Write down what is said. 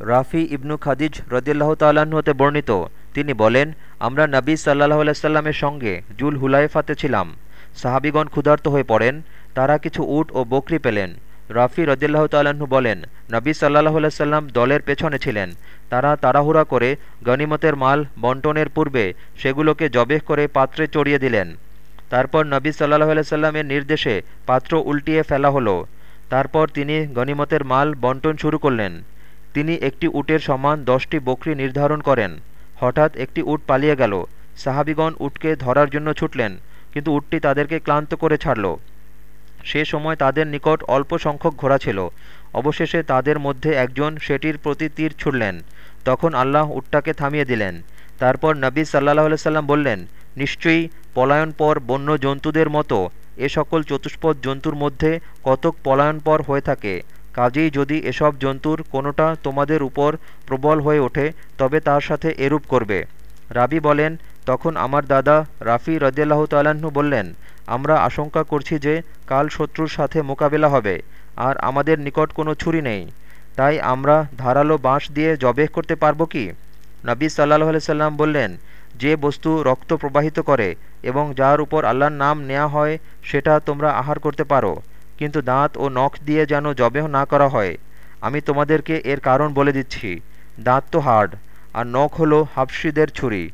রাফি ইবনু খাদিজ রদিল্লাহ তাল্লাহ্ন হতে বর্ণিত। তিনি বলেন, আমরা নবী সাল্লাহ আলাইসাল্লামের সঙ্গে জুল হুলাইফাতে ছিলাম। সাহাবিগণ ক্ষুধার্ত হয়ে পড়েন, তারা কিছু উট ও বকরি পেলেন। রাফি রদিল্লাহ তাল্লাহ্ন বলেন, নবী সাল্লাহ আলাইসাল্লাম দলের পেছনে ছিলেন। তারা তাড়াহুড়া করে গনিমতের মাল বন্টনের পূর্বে সেগুলোকে জবেহ করে পাত্রে চড়িয়ে দিলেন। তারপর নবী সাল্লাহ আলাইসাল্লামের নির্দেশে পাত্র উল্টিয়ে ফেলা হলো। তারপর তিনি গনিমতের মাল বন্টন শুরু করলেন। তিনি একটি উটের সমান দশটি বকরি নির্ধারণ করেন। হঠাৎ একটি উট পালিয়ে গেল। সাহাবিগণ উটকে ধরার জন্য ছুটলেন, কিন্তু উটটি তাদেরকে ক্লান্ত করে ছাড়ল। সে সময় তাদের নিকট অল্প সংখ্যক ঘোড়া ছিল। অবশেষে তাদের মধ্যে একজন সেটির প্রতি তীর ছুড়লেন। তখন আল্লাহ উটটাকে থামিয়ে দিলেন। তারপর নবী সাল্লাহ সাল্লাম বললেন, নিশ্চয়ই পলায়নপর বন্য জন্তুদের মতো এ সকল চতুষ্পদ জন্তুর মধ্যে কতক পলায়নপর হয়ে থাকে। কাজেই যদি এসব জন্তুর কোনোটা তোমাদের উপর প্রবল হয়ে ওঠে, তবে তার সাথে এরূপ করবে। রাবি বলেন, তখন আমার দাদা রাফি রদিয়াল্লাহ তাল্লাহ্ন বললেন, আমরা আশঙ্কা করছি যে কাল শত্রুর সাথে মোকাবেলা হবে, আর আমাদের নিকট কোনো ছুরি নেই। তাই আমরা ধারালো বাঁশ দিয়ে জবেহ করতে পারব কি? নবী সাল্লাহ সাল্লাম বললেন, যে বস্তু রক্ত প্রবাহিত করে এবং যার উপর আল্লাহর নাম নেওয়া হয়, সেটা তোমরা আহার করতে পারো। কিন্তু দাঁত ও নখ দিয়ে যেন জবেহ না করা হয়, আমি তোমাদেরকে এর কারণ বলে দিচ্ছি, দাঁত তো হার্ড আর নখ হলো হাফসিদের ছুরি।